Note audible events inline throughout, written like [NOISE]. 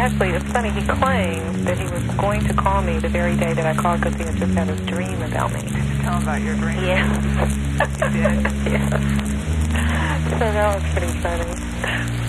actually, it's funny, he claimed that he was going to call me the very day that I called because he had just had a dream about me. Did you tell him about your dream? Yeah. You did? [LAUGHS] yeah. So that was pretty funny.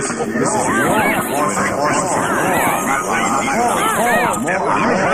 This is All right.